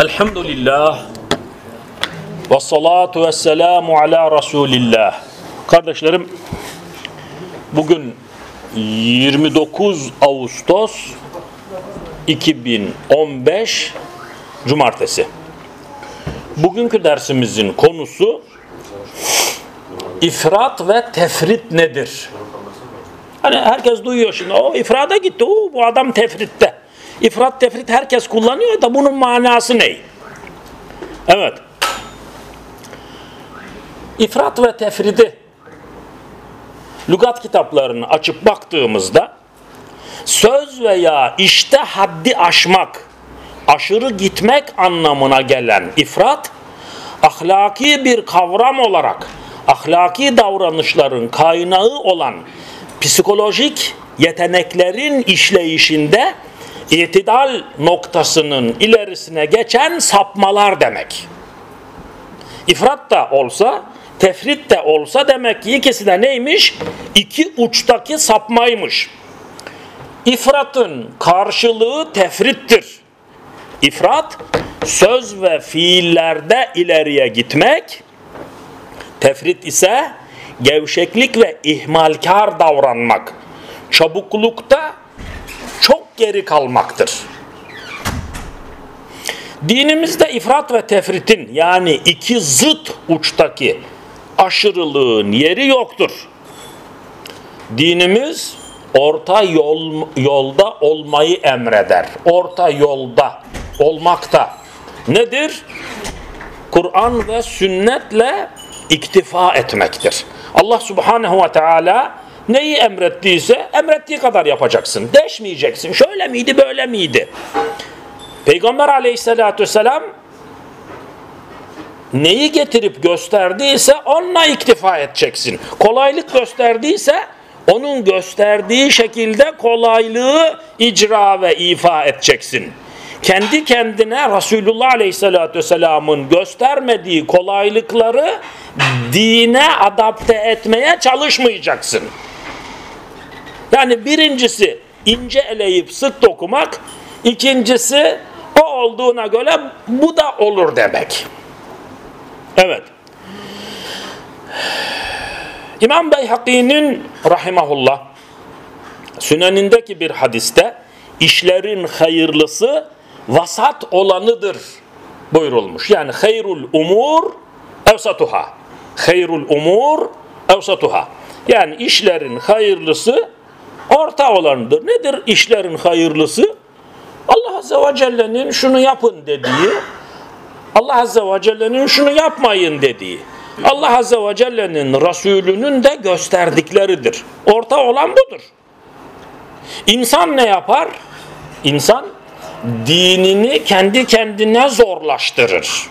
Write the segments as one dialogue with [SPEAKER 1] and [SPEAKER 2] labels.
[SPEAKER 1] Elhamdülillah ve salatu ve selamu ala Resulillah. Kardeşlerim bugün 29 Ağustos 2015 Cumartesi. Bugünkü dersimizin konusu ifrat ve tefrit nedir? Hani herkes duyuyor şimdi o ifrada gitti o bu adam tefritte. İfrat tefrit herkes kullanıyor da bunun manası ne? Evet. İfrat ve tefridi lügat kitaplarını açıp baktığımızda söz veya işte haddi aşmak, aşırı gitmek anlamına gelen ifrat ahlaki bir kavram olarak ahlaki davranışların kaynağı olan psikolojik yeteneklerin işleyişinde itidal noktasının ilerisine geçen sapmalar demek. İfrat da olsa, tefrit de olsa demek ki ikisi de neymiş? İki uçtaki sapmaymış. İfratın karşılığı tefrittir. İfrat, söz ve fiillerde ileriye gitmek, tefrit ise gevşeklik ve ihmalkar davranmak, çabuklukta çok geri kalmaktır. Dinimizde ifrat ve tefritin yani iki zıt uçtaki aşırılığın yeri yoktur. Dinimiz orta yol, yolda olmayı emreder. Orta yolda olmakta. Nedir? Kur'an ve sünnetle iktifa etmektir. Allah subhanehu ve teala neyi emrettiyse emrettiği kadar yapacaksın. Deşmeyeceksin. Şöyle miydi böyle miydi? Peygamber aleyhissalatü vesselam neyi getirip gösterdiyse onunla iktifa edeceksin. Kolaylık gösterdiyse onun gösterdiği şekilde kolaylığı icra ve ifa edeceksin. Kendi kendine Resulullah Aleyhisselatü Vesselam'ın göstermediği kolaylıkları dine adapte etmeye çalışmayacaksın. Yani birincisi ince eleyip sık dokumak, ikincisi o olduğuna göre bu da olur demek. Evet. İmam Beyhaki'nin rahimahullah sünenindeki bir hadiste işlerin hayırlısı vasat olanıdır buyurulmuş. Yani hayrul umur evsatuha. Hayrul umur evsatuha. Yani işlerin hayırlısı orta olanıdır. Nedir işlerin hayırlısı? Allah Azze ve Celle'nin şunu yapın dediği, Allah Azze ve Celle'nin şunu yapmayın dediği, Allah Azze ve Celle'nin Resulünün de gösterdikleridir. Orta olan budur. İnsan ne yapar? İnsan dinini kendi kendine zorlaştırır.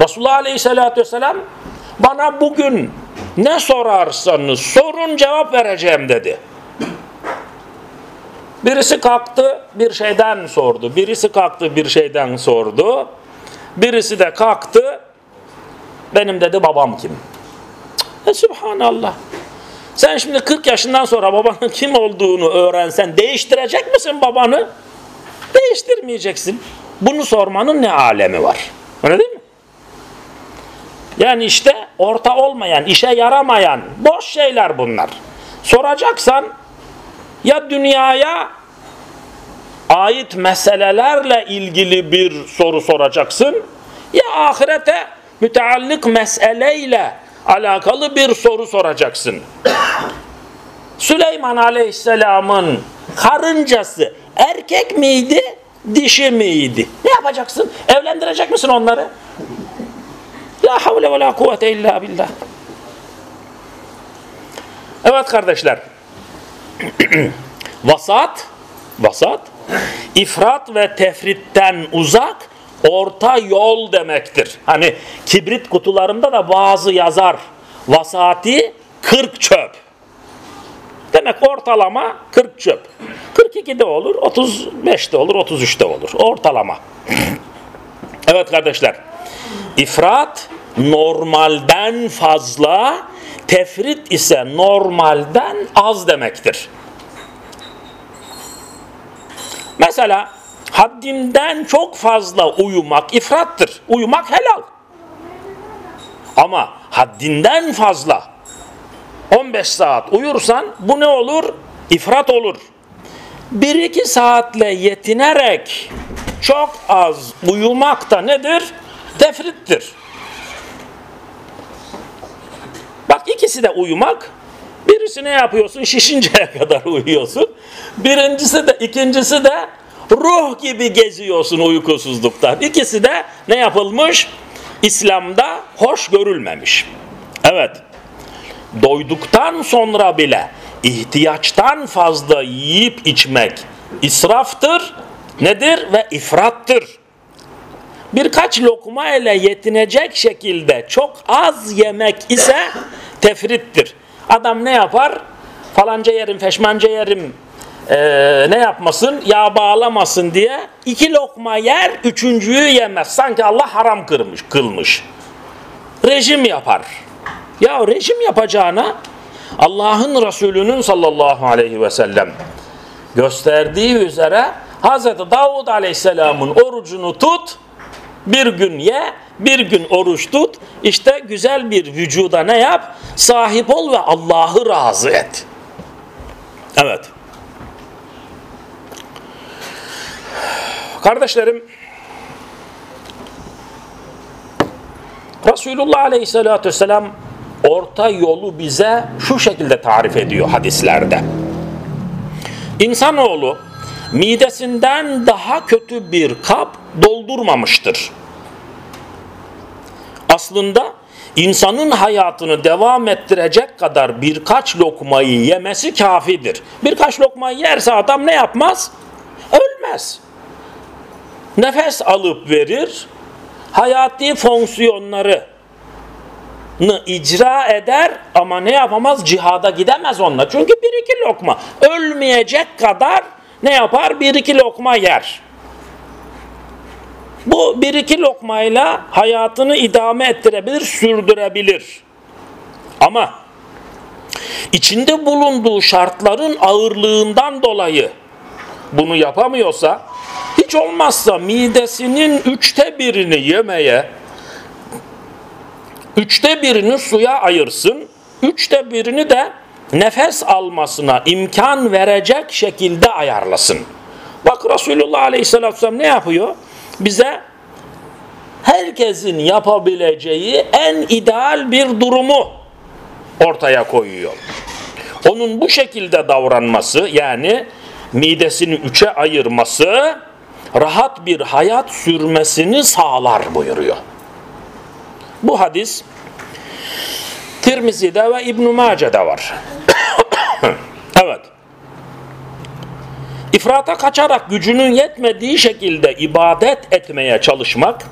[SPEAKER 1] Resulullah Aleyhisselatü Vesselam bana bugün ne sorarsanız sorun cevap vereceğim dedi. Birisi kalktı bir şeyden sordu. Birisi kalktı bir şeyden sordu. Birisi de kalktı benim dedi babam kim? E, Subhanallah. Sen şimdi 40 yaşından sonra babanın kim olduğunu öğrensen değiştirecek misin babanı? Değiştirmeyeceksin. Bunu sormanın ne alemi var? Öyle değil mi? Yani işte orta olmayan, işe yaramayan boş şeyler bunlar. Soracaksan ya dünyaya ait meselelerle ilgili bir soru soracaksın ya ahirete müteallık meseleyle alakalı bir soru soracaksın. Süleyman Aleyhisselam'ın karıncası erkek miydi, dişi miydi? Ne yapacaksın? Evlendirecek misin onları? La havle ve la kuvvete illa billah. Evet kardeşler. vasat, vasat, ifrat ve tefritten uzak, orta yol demektir. Hani kibrit kutularında da bazı yazar. Vasati 40 çöp. Demek ortalama 40 çöp. 42 de olur, 35 de olur, 33 de olur. Ortalama. evet kardeşler. İfrat normalden fazla, tefrit ise normalden az demektir. Mesela haddinden çok fazla uyumak ifrattır. Uyumak helal. Ama haddinden fazla 15 saat uyursan bu ne olur? İfrat olur. 1-2 saatle yetinerek çok az uyumak da nedir? Tefrittir. Bak ikisi de uyumak. Birisi ne yapıyorsun? Şişinceye kadar uyuyorsun. Birincisi de ikincisi de ruh gibi geziyorsun uykusuzluktan. İkisi de ne yapılmış? İslam'da hoş görülmemiş. Evet. Doyduktan sonra bile ihtiyaçtan fazla yiyip içmek israftır. Nedir? Ve ifrattır. Birkaç lokma ile yetinecek şekilde çok az yemek ise tefrittir. Adam ne yapar? Falanca yerim, feşmanca yerim, ee, ne yapmasın? Yağ bağlamasın diye iki lokma yer, üçüncüyü yemez. Sanki Allah haram kırmış, kılmış. Rejim yapar. Ya rejim yapacağına Allah'ın Resulü'nün sallallahu aleyhi ve sellem gösterdiği üzere Hz. Davud aleyhisselamın orucunu tut, bir gün ye, bir gün oruç tut. İşte güzel bir vücuda ne yap? Sahip ol ve Allah'ı razı et. Evet. Kardeşlerim, Resulullah Aleyhisselatü Vesselam orta yolu bize şu şekilde tarif ediyor hadislerde. İnsanoğlu midesinden daha kötü bir kap doldurmamıştır. Aslında insanın hayatını devam ettirecek kadar birkaç lokmayı yemesi kafidir. Birkaç lokmayı yerse adam ne yapmaz? Ölmez. Nefes alıp verir, hayati fonksiyonları icra eder ama ne yapamaz? Cihada gidemez onunla. Çünkü bir iki lokma. Ölmeyecek kadar ne yapar? Bir iki lokma yer. Bu bir iki lokmayla hayatını idame ettirebilir, sürdürebilir. Ama içinde bulunduğu şartların ağırlığından dolayı bunu yapamıyorsa hiç olmazsa midesinin üçte birini yemeye üçte birini suya ayırsın üçte birini de nefes almasına imkan verecek şekilde ayarlasın. Bak Resulullah Aleyhisselatü Vesselam ne yapıyor? Bize herkesin yapabileceği en ideal bir durumu ortaya koyuyor. Onun bu şekilde davranması yani midesini üçe ayırması rahat bir hayat sürmesini sağlar buyuruyor. Bu hadis Tirmizi'de ve İbn-i Mace'de var. evet. İfrata kaçarak gücünün yetmediği şekilde ibadet etmeye çalışmak,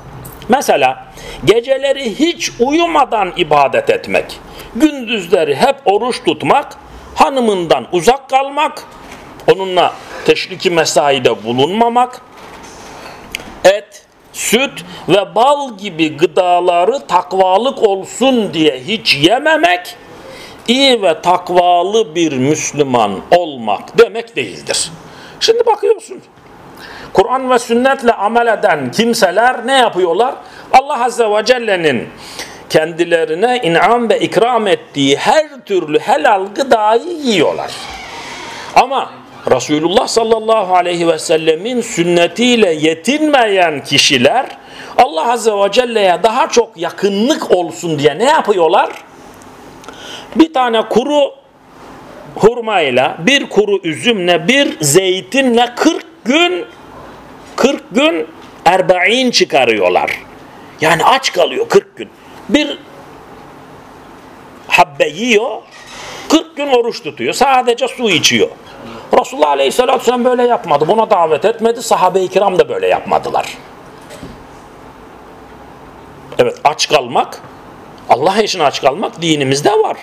[SPEAKER 1] mesela geceleri hiç uyumadan ibadet etmek, gündüzleri hep oruç tutmak, hanımından uzak kalmak, onunla teşriki mesaide bulunmamak, et, süt ve bal gibi gıdaları takvalık olsun diye hiç yememek, iyi ve takvalı bir Müslüman olmak demek değildir. Şimdi bakıyorsun. Kur'an ve sünnetle amel eden kimseler ne yapıyorlar? Allah Azze ve Celle'nin kendilerine inam ve ikram ettiği her türlü helal gıdayı yiyorlar. Ama Resulullah sallallahu aleyhi ve sellemin sünnetiyle yetinmeyen kişiler Allah Azze ve Celle'ye daha çok yakınlık olsun diye ne yapıyorlar? Bir tane kuru hurmayla, bir kuru üzümle, bir zeytinle 40 gün 40 gün erbain çıkarıyorlar. Yani aç kalıyor 40 gün. Bir habbe yiyor, 40 gün oruç tutuyor. Sadece su içiyor. Resulullah Aleyhisselatü Vesselam böyle yapmadı. Buna davet etmedi. Sahabe-i kiram da böyle yapmadılar. Evet aç kalmak, Allah için aç kalmak dinimizde var.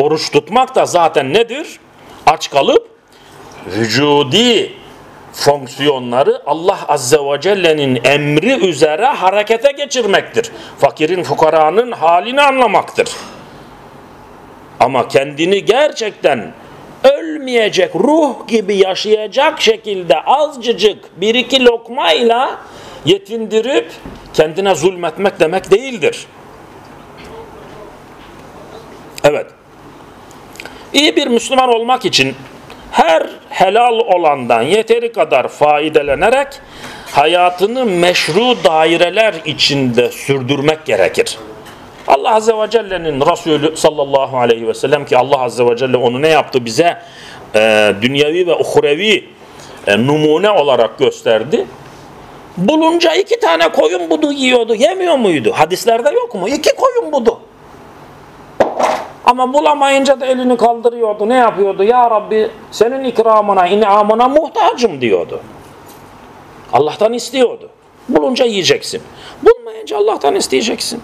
[SPEAKER 1] Oruç tutmak da zaten nedir? Aç kalıp vücudi fonksiyonları Allah Azze ve Celle'nin emri üzere harekete geçirmektir. Fakirin fukaranın halini anlamaktır. Ama kendini gerçekten ölmeyecek ruh gibi yaşayacak şekilde azıcık bir iki lokmayla yetindirip kendine zulmetmek demek değildir. Evet. İyi bir Müslüman olmak için her helal olandan yeteri kadar faidelenerek hayatını meşru daireler içinde sürdürmek gerekir. Allah Azze ve Celle'nin Resulü sallallahu aleyhi ve sellem ki Allah Azze ve Celle onu ne yaptı bize e, dünyevi ve uhrevi e, numune olarak gösterdi. Bulunca iki tane koyun budu yiyordu. Yemiyor muydu? Hadislerde yok mu? İki koyun budu. Ama bulamayınca da elini kaldırıyordu. Ne yapıyordu? Ya Rabbi senin ikramına, inamına muhtacım diyordu. Allah'tan istiyordu. Bulunca yiyeceksin. Bulmayınca Allah'tan isteyeceksin.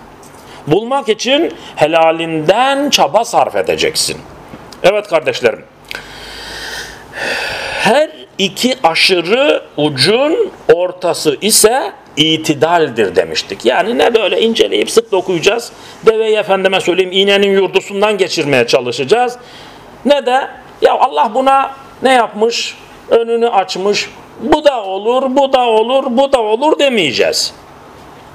[SPEAKER 1] Bulmak için helalinden çaba sarf edeceksin. Evet kardeşlerim. Her iki aşırı ucun ortası ise itidaldir demiştik. Yani ne böyle inceleyip sık dokuyacağız. Deveyi efendime söyleyeyim iğnenin yurdusundan geçirmeye çalışacağız. Ne de ya Allah buna ne yapmış? Önünü açmış. Bu da olur, bu da olur, bu da olur demeyeceğiz.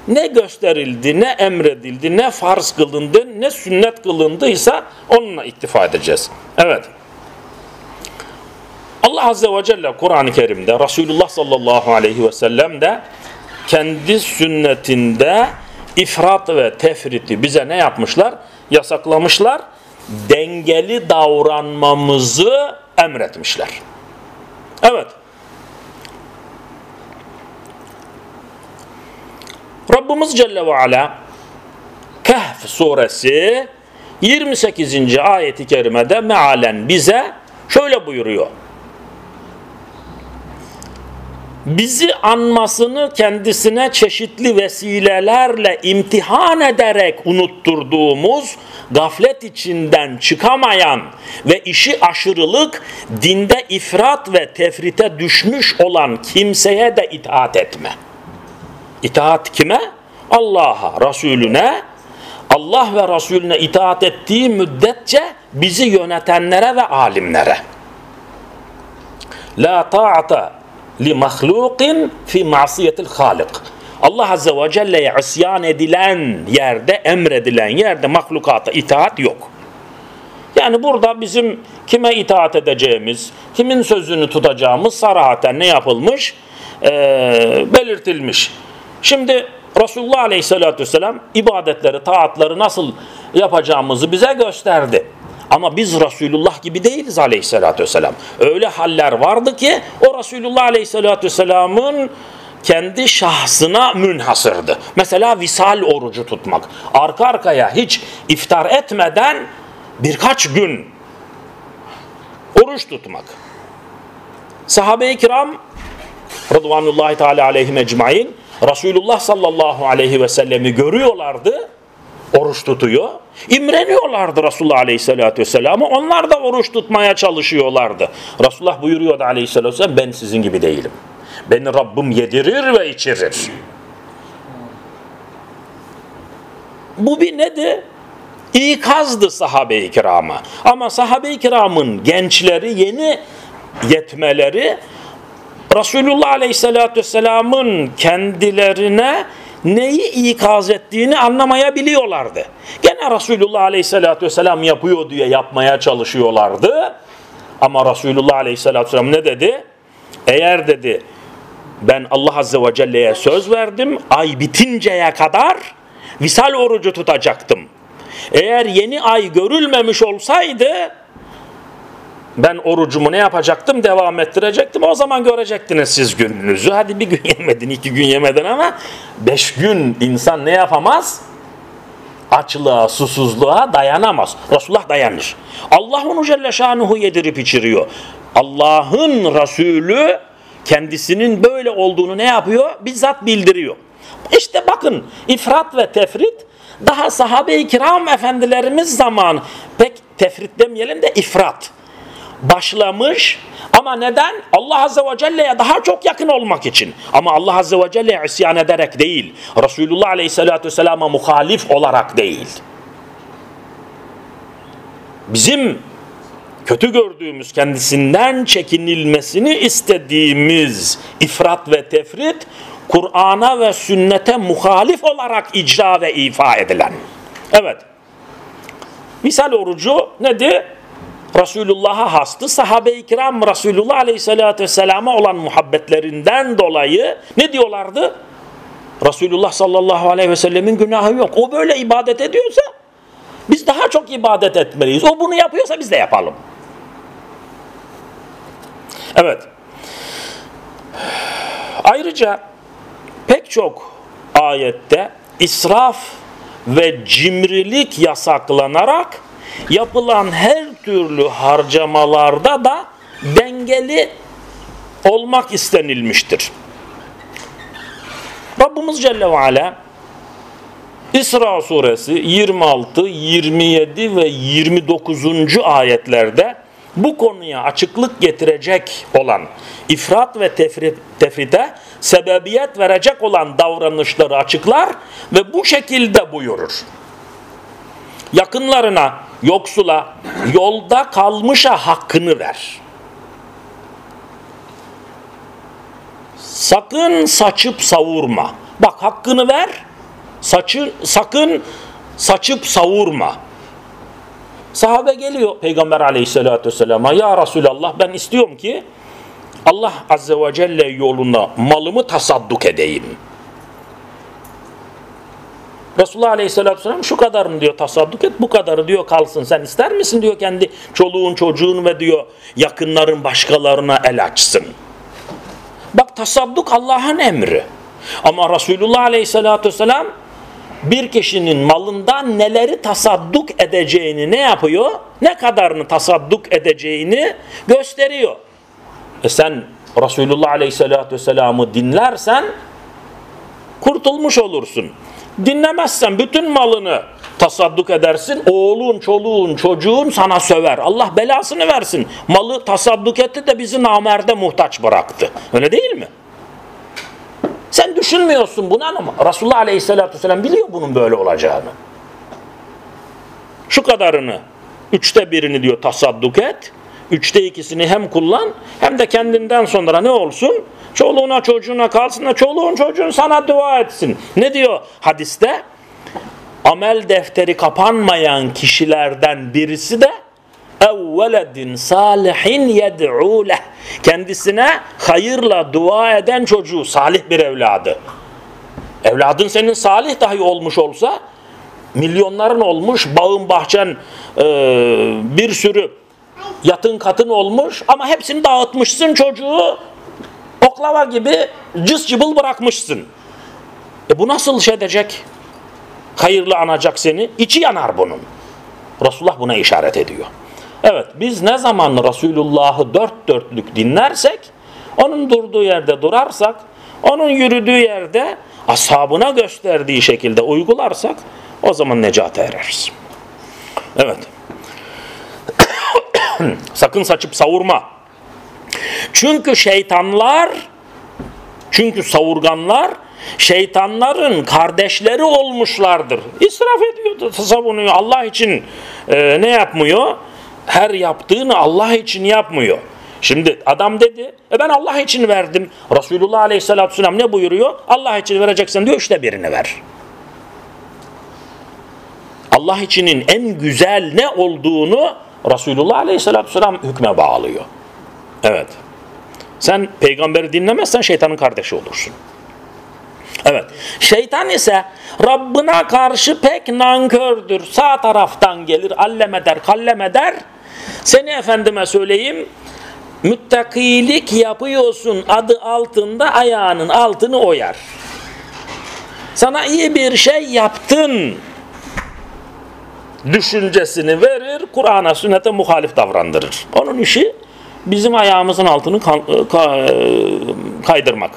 [SPEAKER 1] Ne gösterildi, ne emredildi, ne farz kılındı, ne sünnet kılındıysa onunla iktifa edeceğiz. Evet. Allah Azze ve Celle Kur'an-ı Kerim'de Resulullah sallallahu aleyhi ve sellem de kendi sünnetinde ifrat ve tefriti bize ne yapmışlar? Yasaklamışlar. Dengeli davranmamızı emretmişler. Evet. Rabbimiz Celle ve Ala Kehf suresi 28. ayeti kerimede mealen bize şöyle buyuruyor. bizi anmasını kendisine çeşitli vesilelerle imtihan ederek unutturduğumuz gaflet içinden çıkamayan ve işi aşırılık dinde ifrat ve tefrite düşmüş olan kimseye de itaat etme. İtaat kime? Allah'a, Resulüne, Allah ve Resulüne itaat ettiği müddetçe bizi yönetenlere ve alimlere. La ta'ata li mahlukin fi masiyetil halik. Allah Azze ve Celle'ye isyan edilen yerde, emredilen yerde mahlukata itaat yok. Yani burada bizim kime itaat edeceğimiz, kimin sözünü tutacağımız sarahaten ne yapılmış? Ee, belirtilmiş. Şimdi Resulullah Aleyhisselatü Vesselam ibadetleri, taatları nasıl yapacağımızı bize gösterdi. Ama biz Resulullah gibi değiliz aleyhissalatü vesselam. Öyle haller vardı ki o Resulullah aleyhissalatü vesselamın kendi şahsına münhasırdı. Mesela visal orucu tutmak. Arka arkaya hiç iftar etmeden birkaç gün oruç tutmak. Sahabe-i kiram Rıdvanullahi Teala aleyhim ecmain Resulullah sallallahu aleyhi ve sellemi görüyorlardı oruç tutuyor. İmreniyorlardı Resulullah Aleyhisselatü Vesselam'ı. Onlar da oruç tutmaya çalışıyorlardı. Resulullah buyuruyordu Aleyhisselatü Vesselam ben sizin gibi değilim. Beni Rabbim yedirir ve içirir. Bu bir nedir? İkazdı sahabe-i kirama. Ama sahabe-i kiramın gençleri yeni yetmeleri Resulullah Aleyhisselatü Vesselam'ın kendilerine neyi ikaz ettiğini anlamayabiliyorlardı. Gene Resulullah Aleyhisselatü Vesselam yapıyor diye yapmaya çalışıyorlardı. Ama Resulullah Aleyhisselatü Vesselam ne dedi? Eğer dedi ben Allah Azze ve Celle'ye söz verdim ay bitinceye kadar visal orucu tutacaktım. Eğer yeni ay görülmemiş olsaydı ben orucumu ne yapacaktım? Devam ettirecektim. O zaman görecektiniz siz gününüzü. Hadi bir gün yemedin, iki gün yemedin ama beş gün insan ne yapamaz? Açlığa, susuzluğa dayanamaz. Resulullah dayanır. Allah onu Celle Şanuhu yedirip içiriyor. Allah'ın Resulü kendisinin böyle olduğunu ne yapıyor? Bizzat bildiriyor. İşte bakın ifrat ve tefrit daha sahabe-i kiram efendilerimiz zaman pek tefrit demeyelim de ifrat başlamış ama neden? Allah Azze ve Celle'ye daha çok yakın olmak için. Ama Allah Azze ve Celle'ye isyan ederek değil. Resulullah Aleyhisselatü Vesselam'a muhalif olarak değil. Bizim kötü gördüğümüz kendisinden çekinilmesini istediğimiz ifrat ve tefrit Kur'an'a ve sünnete muhalif olarak icra ve ifa edilen. Evet. Misal orucu nedir? Resulullah'a hastı. Sahabe-i kiram Resulullah Aleyhisselatü Vesselam'a olan muhabbetlerinden dolayı ne diyorlardı? Resulullah sallallahu aleyhi ve sellemin günahı yok. O böyle ibadet ediyorsa biz daha çok ibadet etmeliyiz. O bunu yapıyorsa biz de yapalım. Evet. Ayrıca pek çok ayette israf ve cimrilik yasaklanarak yapılan her türlü harcamalarda da dengeli olmak istenilmiştir. Rabbimiz Celle ve Ala İsra suresi 26, 27 ve 29. ayetlerde bu konuya açıklık getirecek olan ifrat ve tefrite sebebiyet verecek olan davranışları açıklar ve bu şekilde buyurur. Yakınlarına, yoksula, yolda kalmışa hakkını ver. Sakın saçıp savurma. Bak hakkını ver, saçı, sakın saçıp savurma. Sahabe geliyor Peygamber aleyhissalatü vesselama ya Resulallah ben istiyorum ki Allah azze ve celle yoluna malımı tasadduk edeyim. Resulullah Aleyhisselatü Vesselam şu kadarını diyor tasadduk et bu kadarı diyor kalsın sen ister misin diyor kendi çoluğun çocuğun ve diyor yakınların başkalarına el açsın. Bak tasadduk Allah'ın emri. Ama Resulullah Aleyhisselatü Vesselam bir kişinin malından neleri tasadduk edeceğini ne yapıyor? Ne kadarını tasadduk edeceğini gösteriyor. E sen Resulullah Aleyhisselatü Vesselam'ı dinlersen kurtulmuş olursun. Dinlemezsen bütün malını tasadduk edersin. Oğlun, çoluğun, çocuğun sana söver. Allah belasını versin. Malı tasadduk etti de bizi namerde muhtaç bıraktı. Öyle değil mi? Sen düşünmüyorsun bunu ama Resulullah Aleyhisselatü Vesselam biliyor bunun böyle olacağını. Şu kadarını, üçte birini diyor tasadduk et. Üçte ikisini hem kullan hem de kendinden sonra ne olsun? Çoluğuna çocuğuna kalsın da çoluğun çocuğun sana dua etsin. Ne diyor hadiste? Amel defteri kapanmayan kişilerden birisi de evveledin salihin yed'u. Kendisine hayırla dua eden çocuğu, salih bir evladı. Evladın senin salih dahi olmuş olsa, milyonların olmuş, bağın bahçen e, bir sürü yatın katın olmuş ama hepsini dağıtmışsın çocuğu oklava gibi cız cıbıl bırakmışsın. E bu nasıl şey edecek? Hayırlı anacak seni. İçi yanar bunun. Resulullah buna işaret ediyor. Evet biz ne zaman Resulullah'ı dört dörtlük dinlersek, onun durduğu yerde durarsak, onun yürüdüğü yerde ashabına gösterdiği şekilde uygularsak o zaman necate ereriz. Evet. Sakın saçıp savurma. Çünkü şeytanlar, çünkü savurganlar şeytanların kardeşleri olmuşlardır. İsraf ediyor, savunuyor. Allah için e, ne yapmıyor? Her yaptığını Allah için yapmıyor. Şimdi adam dedi, e ben Allah için verdim. Resulullah Aleyhisselatü Vesselam ne buyuruyor? Allah için vereceksin diyor, işte birini ver. Allah içinin en güzel ne olduğunu Resulullah Aleyhisselatü Vesselam hükme bağlıyor. Evet. Sen peygamberi dinlemezsen şeytanın kardeşi olursun. Evet. Şeytan ise Rabbına karşı pek nankördür. Sağ taraftan gelir, allem eder, kallem eder. Seni efendime söyleyeyim, müttakilik yapıyorsun adı altında ayağının altını oyar. Sana iyi bir şey yaptın düşüncesini verir, Kur'an'a, sünnete muhalif davrandırır. Onun işi bizim ayağımızın altını e, kaydırmak.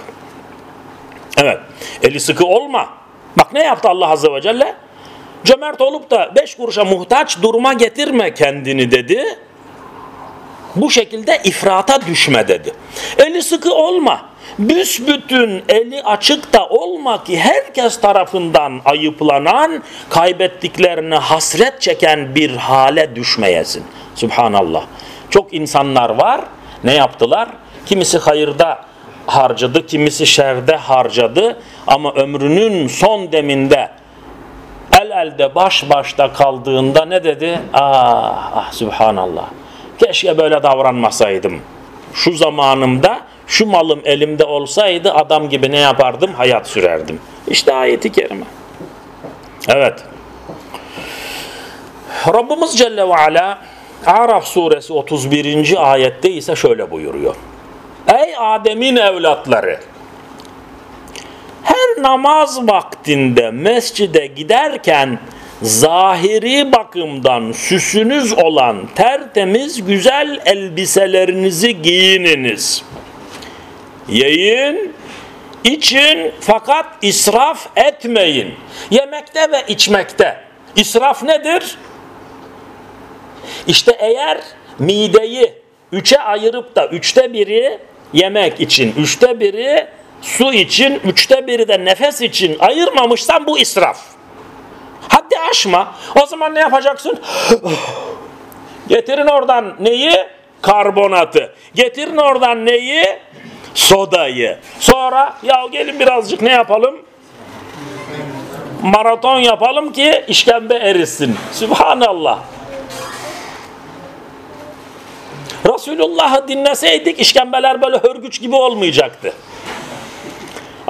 [SPEAKER 1] Evet. Eli sıkı olma. Bak ne yaptı Allah Azze ve Celle? Cömert olup da beş kuruşa muhtaç duruma getirme kendini dedi. Bu şekilde ifrata düşme dedi. Eli sıkı olma. Büsbütün eli açık da olma ki herkes tarafından ayıplanan, kaybettiklerine hasret çeken bir hale düşmeyesin. Subhanallah. Çok insanlar var. Ne yaptılar? Kimisi hayırda harcadı, kimisi şerde harcadı ama ömrünün son deminde el elde baş başta kaldığında ne dedi? Ah, ah subhanallah. Keşke böyle davranmasaydım. Şu zamanımda şu malım elimde olsaydı adam gibi ne yapardım? Hayat sürerdim. İşte ayeti kerime. Evet. Rabbimiz Celle ve Ala Araf suresi 31. ayette ise şöyle buyuruyor. Ey Adem'in evlatları! Her namaz vaktinde mescide giderken zahiri bakımdan süsünüz olan tertemiz güzel elbiselerinizi giyininiz. Yiyin, için fakat israf etmeyin. Yemekte ve içmekte. İsraf nedir? İşte eğer mideyi üçe ayırıp da üçte biri yemek için, üçte biri su için, üçte biri de nefes için ayırmamışsan bu israf. Haddi aşma. O zaman ne yapacaksın? Getirin oradan neyi? Karbonatı. Getirin oradan neyi? Sodayı. Sonra ya gelin birazcık ne yapalım? Maraton yapalım ki işkembe erisin. Subhanallah. Resulullah'ı dinleseydik işkembeler böyle hörgüç gibi olmayacaktı.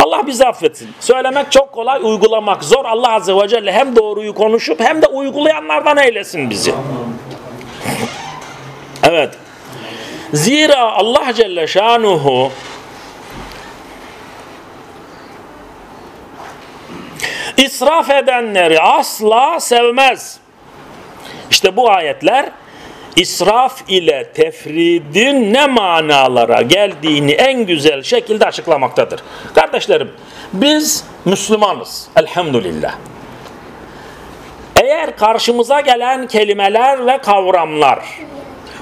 [SPEAKER 1] Allah bizi affetsin. Söylemek çok kolay, uygulamak zor. Allah Azze ve Celle hem doğruyu konuşup hem de uygulayanlardan eylesin bizi. Evet. Zira Allah Celle Şanuhu israf edenleri asla sevmez. İşte bu ayetler israf ile tefridin ne manalara geldiğini en güzel şekilde açıklamaktadır. Kardeşlerim biz Müslümanız elhamdülillah. Eğer karşımıza gelen kelimeler ve kavramlar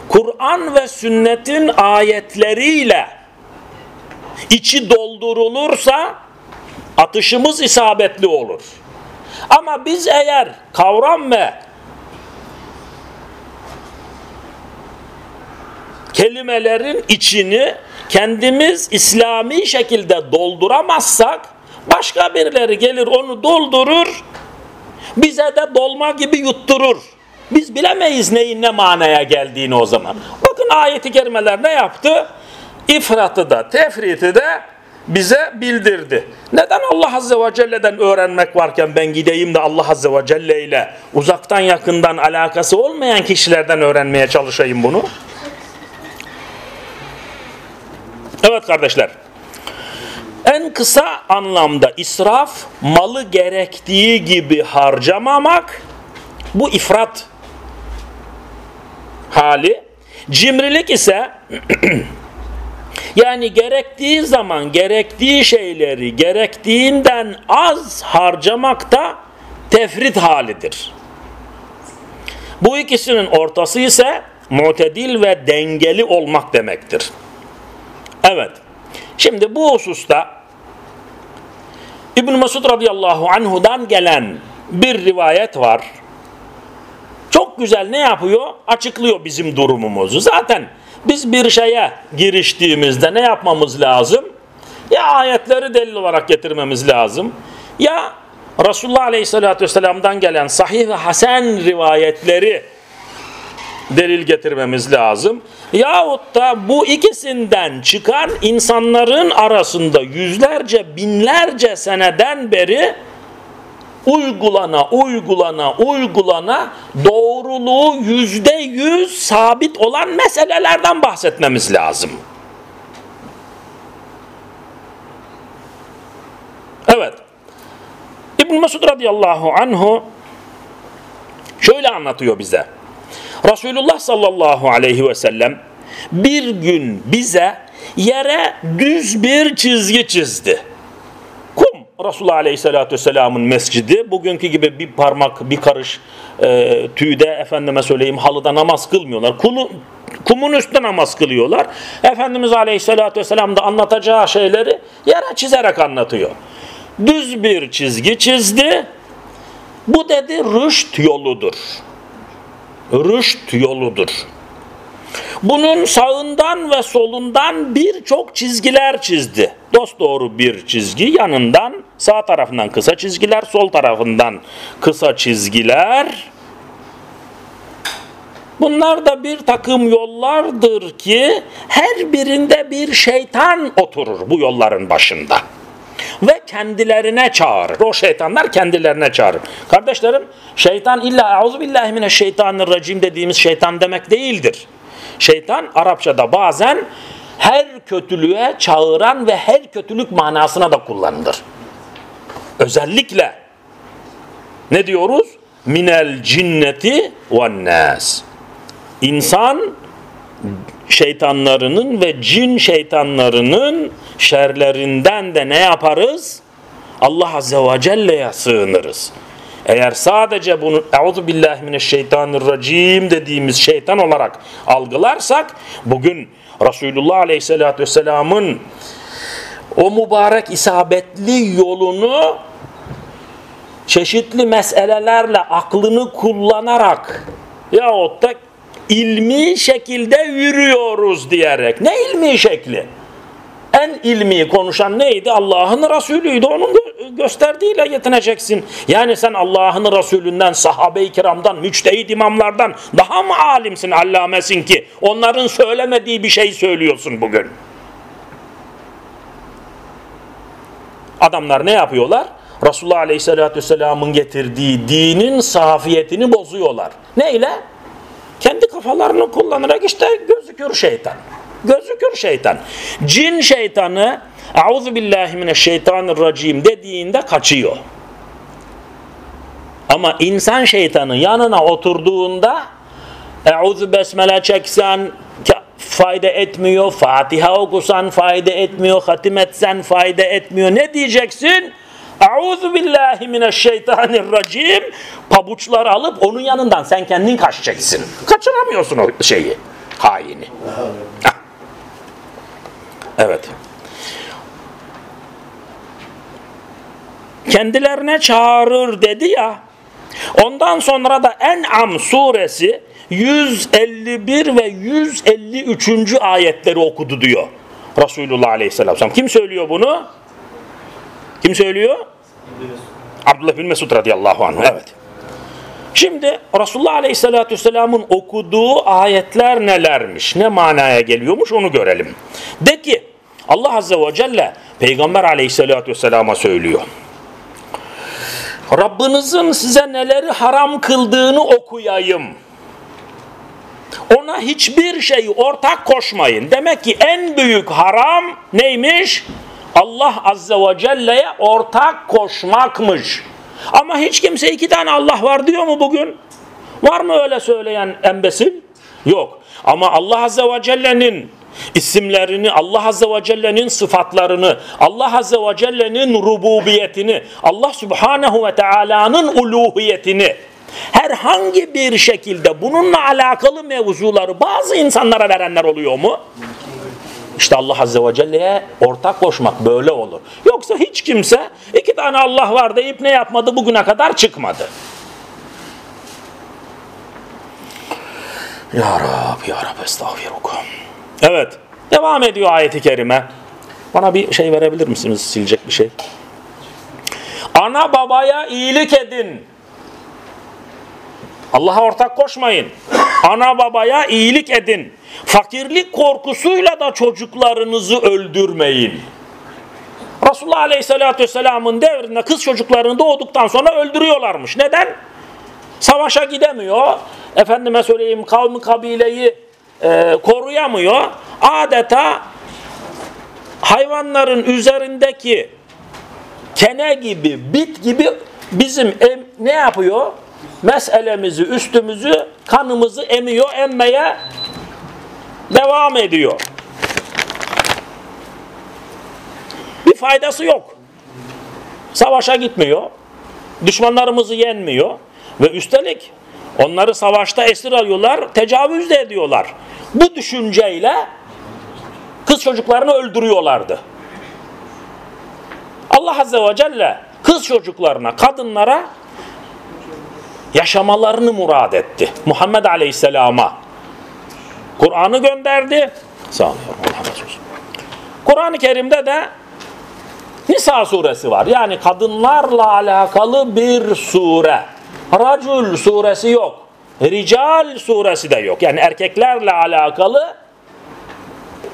[SPEAKER 1] Kur'an ve sünnetin ayetleriyle içi doldurulursa atışımız isabetli olur. Ama biz eğer kavram ve kelimelerin içini kendimiz İslami şekilde dolduramazsak başka birileri gelir onu doldurur bize de dolma gibi yutturur. Biz bilemeyiz neyin ne manaya geldiğini o zaman. Bakın ayeti kerimeler ne yaptı? İfratı da tefriti de bize bildirdi. Neden Allah Azze ve Celle'den öğrenmek varken ben gideyim de Allah Azze ve Celle ile uzaktan yakından alakası olmayan kişilerden öğrenmeye çalışayım bunu? Evet kardeşler. En kısa anlamda israf malı gerektiği gibi harcamamak bu ifrat hali. Cimrilik ise yani gerektiği zaman gerektiği şeyleri gerektiğinden az harcamak da tefrit halidir. Bu ikisinin ortası ise mutedil ve dengeli olmak demektir. Evet. Şimdi bu hususta İbn Mesud radıyallahu anhudan gelen bir rivayet var. Çok güzel ne yapıyor? Açıklıyor bizim durumumuzu. Zaten biz bir şeye giriştiğimizde ne yapmamız lazım? Ya ayetleri delil olarak getirmemiz lazım. Ya Resulullah Aleyhisselatü Vesselam'dan gelen sahih ve hasen rivayetleri delil getirmemiz lazım. Yahut da bu ikisinden çıkan insanların arasında yüzlerce binlerce seneden beri uygulana uygulana uygulana doğruluğu yüzde yüz sabit olan meselelerden bahsetmemiz lazım. Evet. İbn Mesud radıyallahu anhu şöyle anlatıyor bize. Resulullah sallallahu aleyhi ve sellem bir gün bize yere düz bir çizgi çizdi. Kum Resulullah aleyhissalatü vesselamın mescidi. Bugünkü gibi bir parmak bir karış e, tüyde efendime söyleyeyim halıda namaz kılmıyorlar. Kulu, kumun üstüne namaz kılıyorlar. Efendimiz Aleyhisselatü Vesselam da anlatacağı şeyleri yere çizerek anlatıyor. Düz bir çizgi çizdi. Bu dedi rüşt yoludur. Rüşt yoludur. Bunun sağından ve solundan birçok çizgiler çizdi. Dost doğru bir çizgi yanından sağ tarafından kısa çizgiler, sol tarafından kısa çizgiler. Bunlar da bir takım yollardır ki her birinde bir şeytan oturur bu yolların başında. Ve kendilerine çağırır. O şeytanlar kendilerine çağırır. Kardeşlerim şeytan illa euzubillahimineşşeytanirracim dediğimiz şeytan demek değildir. Şeytan Arapçada bazen her kötülüğe çağıran ve her kötülük manasına da kullanılır. Özellikle ne diyoruz? Minel cinneti ve nas. İnsan şeytanlarının ve cin şeytanlarının şerlerinden de ne yaparız? Allah Azze ve Celle'ye sığınırız. Eğer sadece bunu Euzu billahi mineşşeytanirracim dediğimiz şeytan olarak algılarsak bugün Resulullah Aleyhisselatü Vesselam'ın o mübarek isabetli yolunu çeşitli meselelerle aklını kullanarak yahut da ilmi şekilde yürüyoruz diyerek. Ne ilmi şekli? En ilmi konuşan neydi? Allah'ın Resulüydü. Onun gösterdiğiyle yetineceksin. Yani sen Allah'ın Resulünden, sahabe-i kiramdan, müçtehid imamlardan daha mı alimsin, allamesin ki onların söylemediği bir şey söylüyorsun bugün? Adamlar ne yapıyorlar? Resulullah Aleyhisselatü Vesselam'ın getirdiği dinin safiyetini bozuyorlar. Neyle? Kendi kafalarını kullanarak işte gözükür şeytan. Gözükür şeytan. Cin şeytanı Euzu billahi mineşşeytanirracim dediğinde kaçıyor. Ama insan şeytanı yanına oturduğunda Euzu besmele çeksen fayda etmiyor. Fatiha okusan fayda etmiyor. Hatim etsen fayda etmiyor. Ne diyeceksin? Euzu billahi mineşşeytanirracim. Pabuçlar alıp onun yanından sen kendin kaçacaksın. Kaçıramıyorsun o şeyi. Haini. Evet. Kendilerine çağırır dedi ya. Ondan sonra da En'am suresi 151 ve 153. ayetleri okudu diyor. Resulullah Aleyhisselam. Kim söylüyor bunu? Kim söylüyor? Abdullah bin Mesud radıyallahu anh. Evet. Şimdi Resulullah Aleyhisselatü Vesselam'ın okuduğu ayetler nelermiş? Ne manaya geliyormuş onu görelim. De ki Allah Azze ve Celle Peygamber Aleyhisselatü Vesselam'a söylüyor. Rabbinizin size neleri haram kıldığını okuyayım. Ona hiçbir şeyi ortak koşmayın. Demek ki en büyük haram neymiş? Allah Azze ve Celle'ye ortak koşmakmış. Ama hiç kimse iki tane Allah var diyor mu bugün? Var mı öyle söyleyen embesil? Yok. Ama Allah Azze ve Celle'nin isimlerini, Allah Azze ve Celle'nin sıfatlarını, Allah Azze ve Celle'nin rububiyetini, Allah Subhanahu ve Teala'nın uluhiyetini herhangi bir şekilde bununla alakalı mevzuları bazı insanlara verenler oluyor mu? İşte Allah Azze ve Celle'ye ortak koşmak böyle olur. Yoksa hiç kimse iki tane Allah var deyip ne yapmadı bugüne kadar çıkmadı. Ya Rab, Ya Rab estağfirullah. Evet, devam ediyor ayeti kerime. Bana bir şey verebilir misiniz silecek bir şey? Ana babaya iyilik edin. Allah'a ortak koşmayın. Ana babaya iyilik edin. Fakirlik korkusuyla da çocuklarınızı öldürmeyin. Resulullah Aleyhisselatü Vesselam'ın devrinde kız çocuklarını doğduktan sonra öldürüyorlarmış. Neden? Savaşa gidemiyor. Efendime söyleyeyim kavmi kabileyi e, koruyamıyor. Adeta hayvanların üzerindeki kene gibi, bit gibi bizim em, ne yapıyor? Meselemizi, üstümüzü, kanımızı emiyor, emmeye devam ediyor. Bir faydası yok. Savaşa gitmiyor. Düşmanlarımızı yenmiyor. Ve üstelik onları savaşta esir alıyorlar, tecavüz de ediyorlar. bu düşünceyle kız çocuklarını öldürüyorlardı. Allah Azze ve Celle kız çocuklarına, kadınlara yaşamalarını murad etti. Muhammed Aleyhisselam'a Kur'an'ı gönderdi. Sağ olun. Kur'an-ı Kerim'de de Nisa suresi var. Yani kadınlarla alakalı bir sure. Racul suresi yok. Rical suresi de yok. Yani erkeklerle alakalı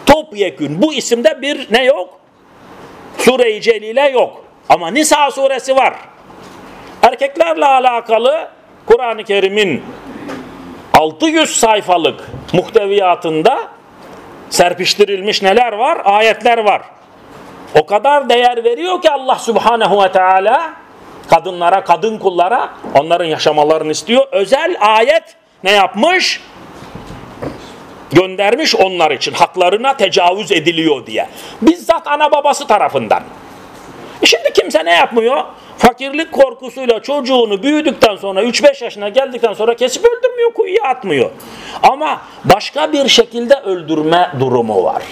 [SPEAKER 1] topyekün. Bu isimde bir ne yok? Sure-i Celile yok. Ama Nisa suresi var. Erkeklerle alakalı Kur'an-ı Kerim'in 600 sayfalık muhteviyatında serpiştirilmiş neler var? Ayetler var. O kadar değer veriyor ki Allah Subhanahu ve Teala kadınlara, kadın kullara onların yaşamalarını istiyor. Özel ayet ne yapmış? Göndermiş onlar için haklarına tecavüz ediliyor diye. Bizzat ana babası tarafından. E şimdi kimse ne yapmıyor? Fakirlik korkusuyla çocuğunu büyüdükten sonra 3-5 yaşına geldikten sonra kesip öldürmüyor, kuyuya atmıyor. Ama başka bir şekilde öldürme durumu var.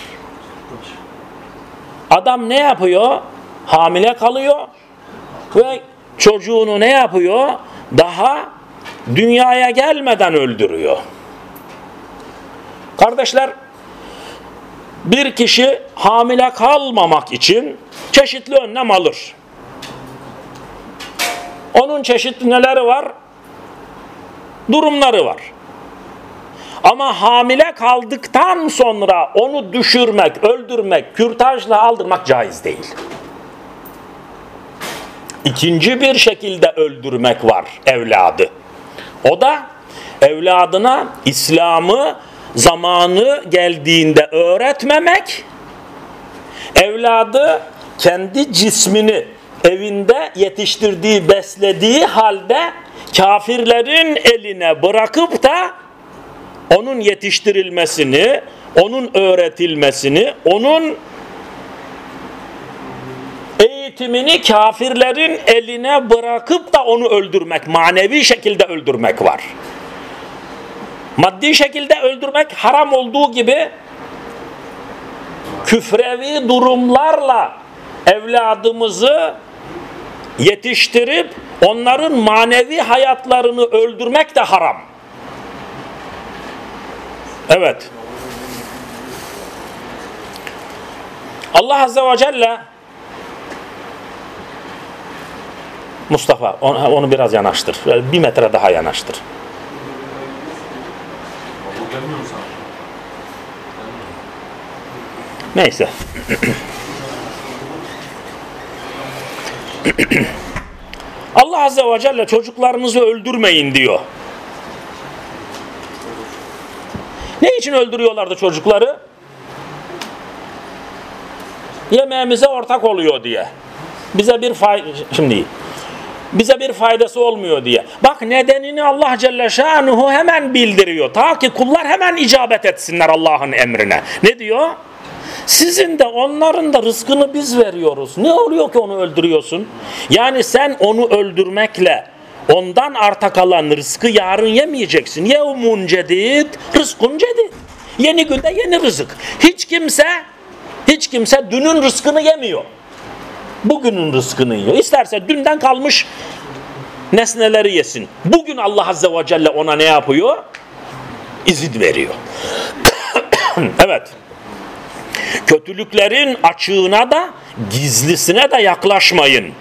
[SPEAKER 1] Adam ne yapıyor? Hamile kalıyor ve çocuğunu ne yapıyor? Daha dünyaya gelmeden öldürüyor. Kardeşler bir kişi hamile kalmamak için çeşitli önlem alır. Onun çeşitli neleri var? Durumları var. Ama hamile kaldıktan sonra onu düşürmek, öldürmek, kürtajla aldırmak caiz değil. İkinci bir şekilde öldürmek var evladı. O da evladına İslam'ı zamanı geldiğinde öğretmemek, evladı kendi cismini evinde yetiştirdiği, beslediği halde kafirlerin eline bırakıp da onun yetiştirilmesini, onun öğretilmesini, onun eğitimini kafirlerin eline bırakıp da onu öldürmek, manevi şekilde öldürmek var. Maddi şekilde öldürmek haram olduğu gibi küfrevi durumlarla evladımızı yetiştirip onların manevi hayatlarını öldürmek de haram. Evet. Allah Azze ve Celle Mustafa onu, onu biraz yanaştır. Bir metre daha yanaştır. Neyse. Allah Azze ve Celle çocuklarınızı öldürmeyin diyor. Ne için öldürüyorlardı çocukları? Yemeğimize ortak oluyor diye. Bize bir fay şimdi bize bir faydası olmuyor diye. Bak nedenini Allah Celle Şanuhu hemen bildiriyor. Ta ki kullar hemen icabet etsinler Allah'ın emrine. Ne diyor? Sizin de onların da rızkını biz veriyoruz. Ne oluyor ki onu öldürüyorsun? Yani sen onu öldürmekle ondan arta kalan rızkı yarın yemeyeceksin. Yevmun cedid, rızkun cedid. Yeni günde yeni rızık. Hiç kimse hiç kimse dünün rızkını yemiyor. Bugünün rızkını yiyor. İsterse dünden kalmış nesneleri yesin. Bugün Allah Azze ve Celle ona ne yapıyor? İzin veriyor. evet. Kötülüklerin açığına da gizlisine de yaklaşmayın.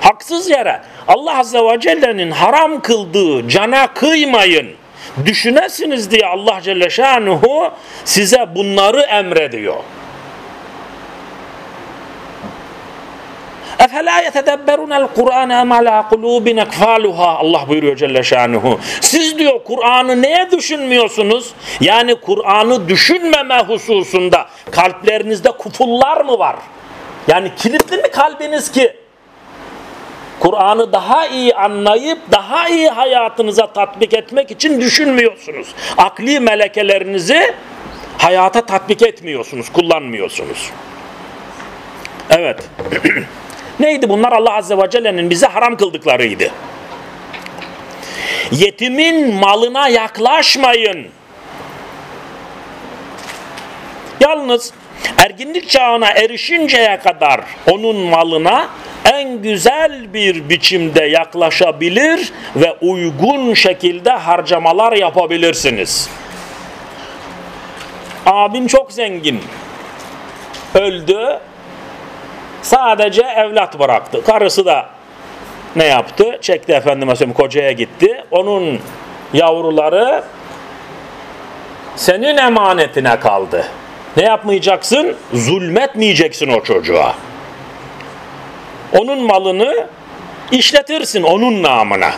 [SPEAKER 1] Haksız yere Allah Azze ve Celle'nin haram kıldığı cana kıymayın. Düşünesiniz diye Allah Celle Şanuhu size bunları emrediyor. Efela yetedebberunel Kur'an em ala kulubin ekfaluha Allah buyuruyor Celle Şanuhu. Siz diyor Kur'an'ı neye düşünmüyorsunuz? Yani Kur'an'ı düşünmeme hususunda kalplerinizde kufullar mı var? Yani kilitli mi kalbiniz ki Kur'an'ı daha iyi anlayıp daha iyi hayatınıza tatbik etmek için düşünmüyorsunuz. Akli melekelerinizi hayata tatbik etmiyorsunuz, kullanmıyorsunuz. Evet. Neydi bunlar? Allah Azze ve Celle'nin bize haram kıldıklarıydı. Yetimin malına yaklaşmayın. Yalnız erginlik çağına erişinceye kadar onun malına en güzel bir biçimde yaklaşabilir ve uygun şekilde harcamalar yapabilirsiniz. Abin çok zengin. Öldü. Sadece evlat bıraktı. Karısı da ne yaptı? Çekti efendime söyleyeyim kocaya gitti. Onun yavruları senin emanetine kaldı. Ne yapmayacaksın? Zulmetmeyeceksin o çocuğa. Onun malını işletirsin onun namına.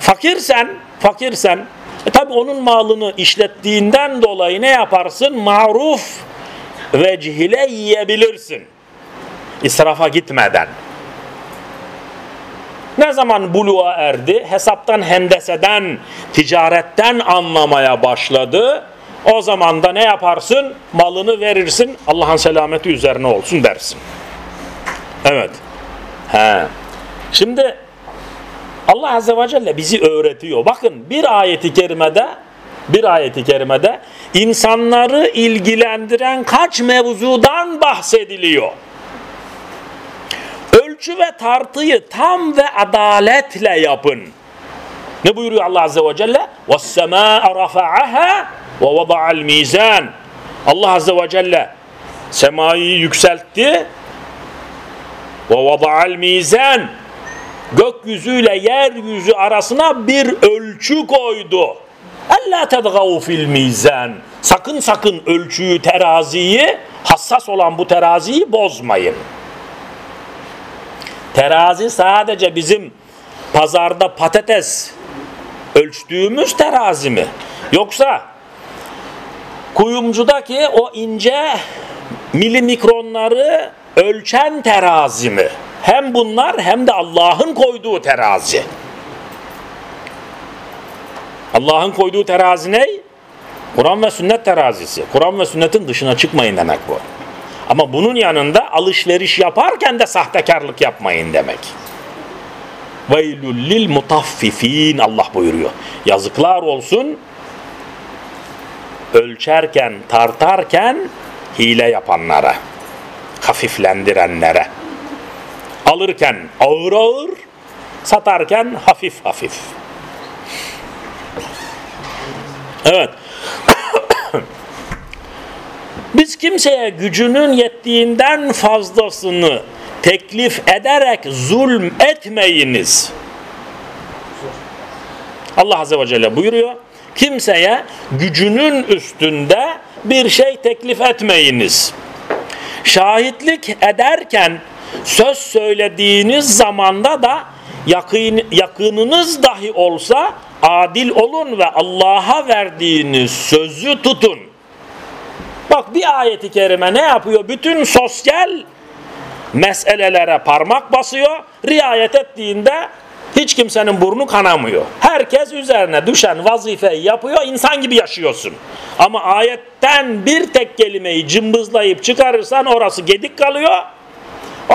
[SPEAKER 1] Fakirsen, fakirsen e tabi onun malını işlettiğinden dolayı ne yaparsın? Maruf ve cihile yiyebilirsin. İsrafa gitmeden. Ne zaman buluğa erdi? Hesaptan, hendeseden, ticaretten anlamaya başladı. O zaman da ne yaparsın? Malını verirsin. Allah'ın selameti üzerine olsun dersin. Evet. He. Şimdi Allah Azze ve Celle bizi öğretiyor. Bakın bir ayeti kerimede bir ayeti kerimede insanları ilgilendiren kaç mevzudan bahsediliyor. Ölçü ve tartıyı tam ve adaletle yapın. Ne buyuruyor Allah Azze ve Celle? وَالسَّمَاءَ رَفَعَهَا وَوَضَعَ الْمِيزَانِ Allah Azze ve Celle semayı yükseltti وَوَضَعَ الْمِيزَانِ Gökyüzüyle yeryüzü arasına bir ölçü koydu. اَلَّا تَدْغَوْ fil mizan. Sakın sakın ölçüyü, teraziyi, hassas olan bu teraziyi bozmayın. Terazi sadece bizim pazarda patates ölçtüğümüz terazi mi? Yoksa kuyumcudaki o ince milimikronları ölçen terazi mi? Hem bunlar hem de Allah'ın koyduğu terazi. Allah'ın koyduğu terazi ne? Kur'an ve sünnet terazisi. Kur'an ve sünnetin dışına çıkmayın demek bu. Ama bunun yanında alışveriş yaparken de sahtekarlık yapmayın demek. Veylül lil mutaffifin Allah buyuruyor. Yazıklar olsun ölçerken, tartarken hile yapanlara, hafiflendirenlere. Alırken ağır ağır, satarken hafif hafif. Evet. Biz kimseye gücünün yettiğinden fazlasını teklif ederek zulm etmeyiniz. Allah Azze ve Celle buyuruyor. Kimseye gücünün üstünde bir şey teklif etmeyiniz. Şahitlik ederken söz söylediğiniz zamanda da yakın, yakınınız dahi olsa adil olun ve Allah'a verdiğiniz sözü tutun. Bak bir ayeti kerime ne yapıyor? Bütün sosyal meselelere parmak basıyor. Riayet ettiğinde hiç kimsenin burnu kanamıyor. Herkes üzerine düşen vazifeyi yapıyor. insan gibi yaşıyorsun. Ama ayetten bir tek kelimeyi cımbızlayıp çıkarırsan orası gedik kalıyor.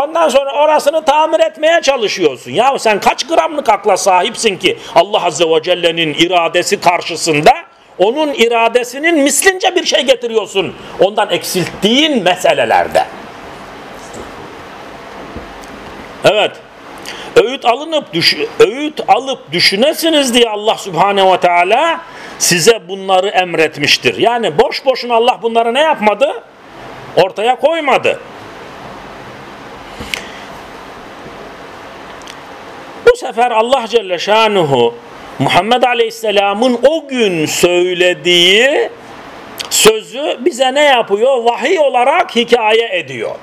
[SPEAKER 1] Ondan sonra orasını tamir etmeye çalışıyorsun. Ya sen kaç gramlık akla sahipsin ki Allah Azze ve Celle'nin iradesi karşısında onun iradesinin mislince bir şey getiriyorsun. Ondan eksilttiğin meselelerde. Evet. Öğüt alınıp düş öğüt alıp düşünesiniz diye Allah Subhanahu ve Teala size bunları emretmiştir. Yani boş boşuna Allah bunları ne yapmadı? Ortaya koymadı. Bu sefer Allah Celle Şanuhu Muhammed Aleyhisselam'ın o gün söylediği sözü bize ne yapıyor? Vahiy olarak hikaye ediyor.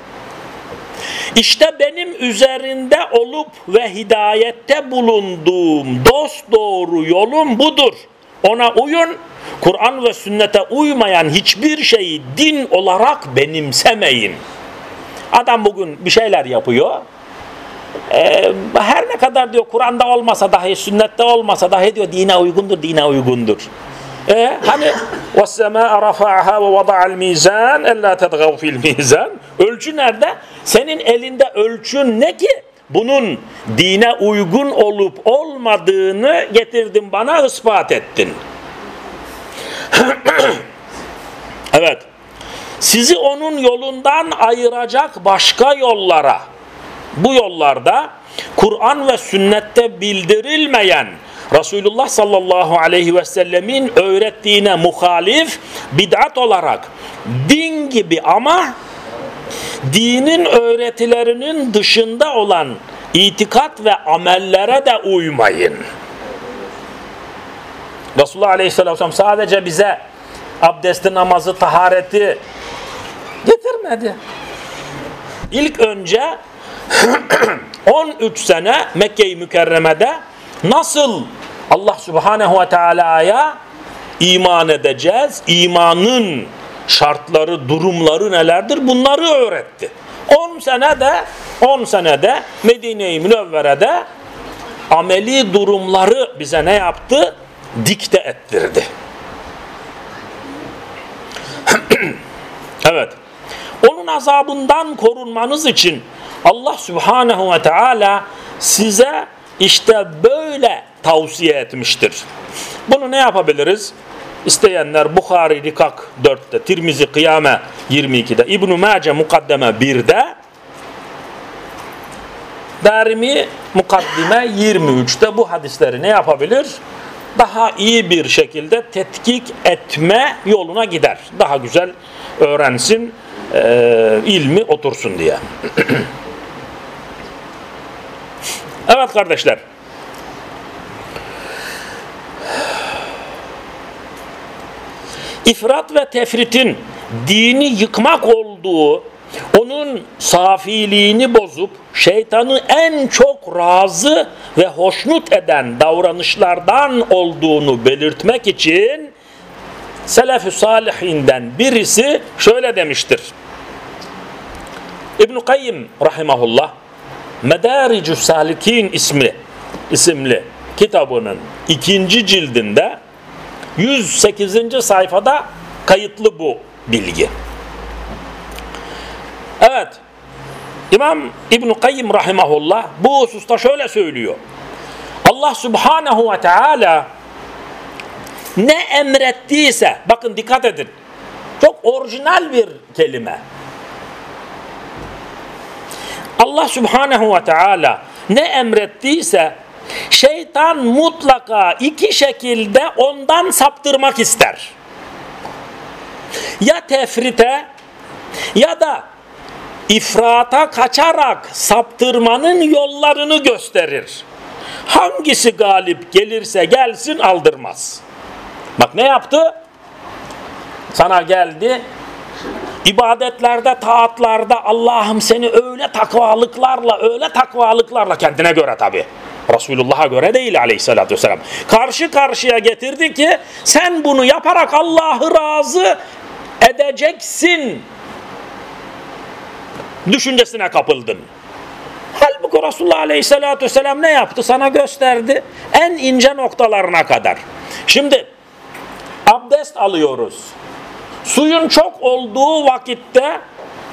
[SPEAKER 1] İşte benim üzerinde olup ve hidayette bulunduğum dost doğru yolum budur. Ona uyun. Kur'an ve sünnete uymayan hiçbir şeyi din olarak benimsemeyin. Adam bugün bir şeyler yapıyor Ee, her ne kadar diyor Kur'an'da olmasa dahi, sünnette olmasa dahi diyor dine uygundur, dine uygundur. E, hani وَالسَّمَاءَ رَفَعَهَا وَوَضَعَ الْمِيزَانِ اَلَّا تَدْغَوْ فِي الْمِيزَانِ Ölçü nerede? Senin elinde ölçün ne ki? Bunun dine uygun olup olmadığını getirdin bana ispat ettin. evet. sizi onun yolundan ayıracak başka yollara, bu yollarda Kur'an ve sünnette bildirilmeyen Resulullah sallallahu aleyhi ve sellemin öğrettiğine muhalif bid'at olarak din gibi ama dinin öğretilerinin dışında olan itikat ve amellere de uymayın. Resulullah Aleyhisselam sadece bize abdesti, namazı, tahareti getirmedi. İlk önce 13 sene Mekke-i Mükerreme'de nasıl Allah Subhanehu ve Teala'ya iman edeceğiz, imanın şartları, durumları nelerdir bunları öğretti. 10 senede 10 senede Medine-i Münevvere'de ameli durumları bize ne yaptı? Dikte ettirdi. evet. Onun azabından korunmanız için Allah Subhanahu ve Teala size işte böyle tavsiye etmiştir. Bunu ne yapabiliriz? İsteyenler Bukhari Rikak 4'te, Tirmizi Kıyame 22'de, İbn-i Mace Mukaddeme 1'de, Darimi Mukaddime 23'te bu hadisleri ne yapabilir? Daha iyi bir şekilde tetkik etme yoluna gider. Daha güzel öğrensin, ilmi otursun diye. evet kardeşler. ifrat ve tefritin dini yıkmak olduğu, onun safiliğini bozup şeytanı en çok razı ve hoşnut eden davranışlardan olduğunu belirtmek için Selef-i Salihinden birisi şöyle demiştir. İbn-i Kayyim rahimahullah Medaricü Salikin ismi isimli kitabının ikinci cildinde 108. sayfada kayıtlı bu bilgi. Evet. İmam İbn Kayyim rahimahullah bu hususta şöyle söylüyor. Allah Subhanahu ve Teala ne emrettiyse bakın dikkat edin. Çok orijinal bir kelime. Allah Subhanahu ve Teala ne emrettiyse Şeytan mutlaka iki şekilde ondan saptırmak ister. Ya tefrite ya da ifrata kaçarak saptırmanın yollarını gösterir. Hangisi galip gelirse gelsin aldırmaz. Bak ne yaptı? Sana geldi. İbadetlerde, taatlarda Allah'ım seni öyle takvalıklarla, öyle takvalıklarla kendine göre tabi Resulullah'a göre değil aleyhissalatü vesselam. Karşı karşıya getirdi ki sen bunu yaparak Allah'ı razı edeceksin düşüncesine kapıldın. Halbuki Resulullah Aleyhisselatü Vesselam ne yaptı? Sana gösterdi en ince noktalarına kadar. Şimdi abdest alıyoruz. Suyun çok olduğu vakitte